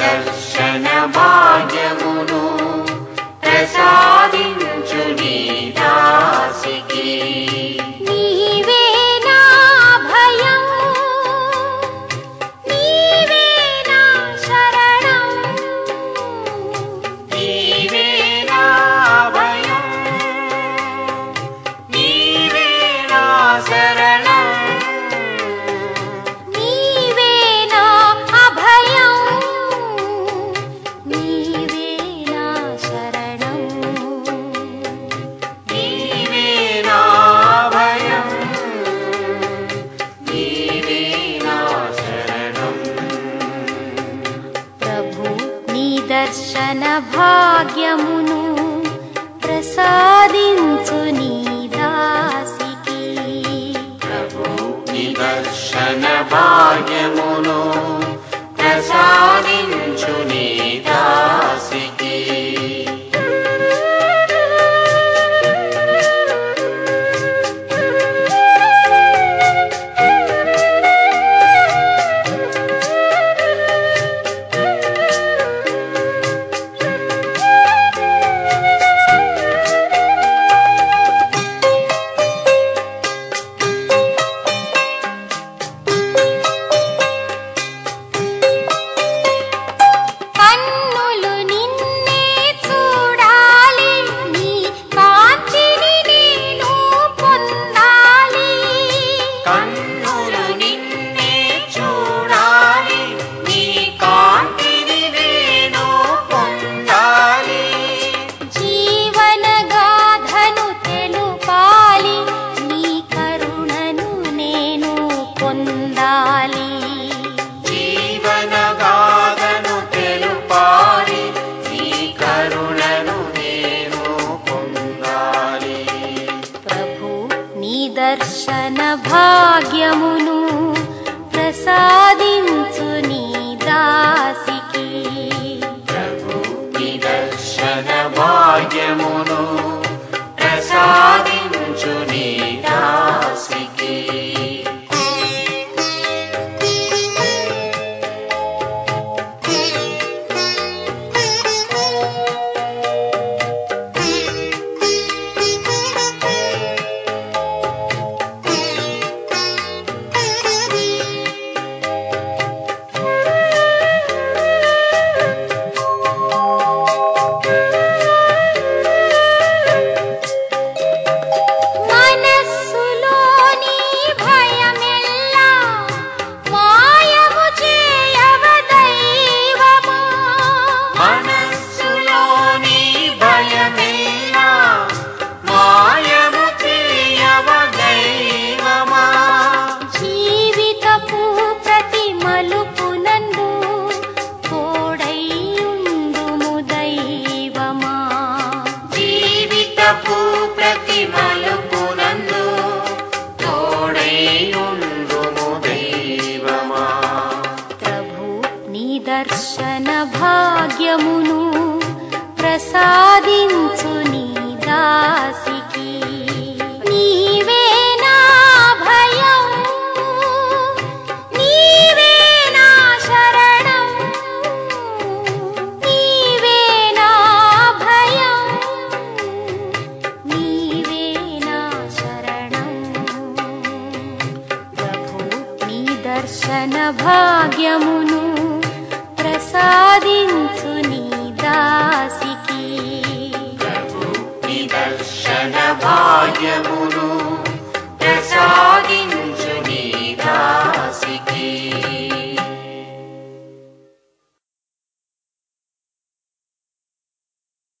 दर्शन वाद्य गुरु प्रसादि భాగ్యమును ప్రసాదించు పొందాలి జీవనగాథను తెలుపాలి నీ కరుణను నేను పొందాలి ప్రభు నీ దర్శన భాగ్యమును ప్రసాదించు నీ దాసికి ప్రభు నీ దర్శన భాగ్యమును ప్రసాదించు నీ मुनुप्रसादించుনি দাসীকি নি เว না ভయం নি เว না শরণং নি เว না ভయం নি เว না শরণং প্রভু নিদর্শনভাগ্যমুনি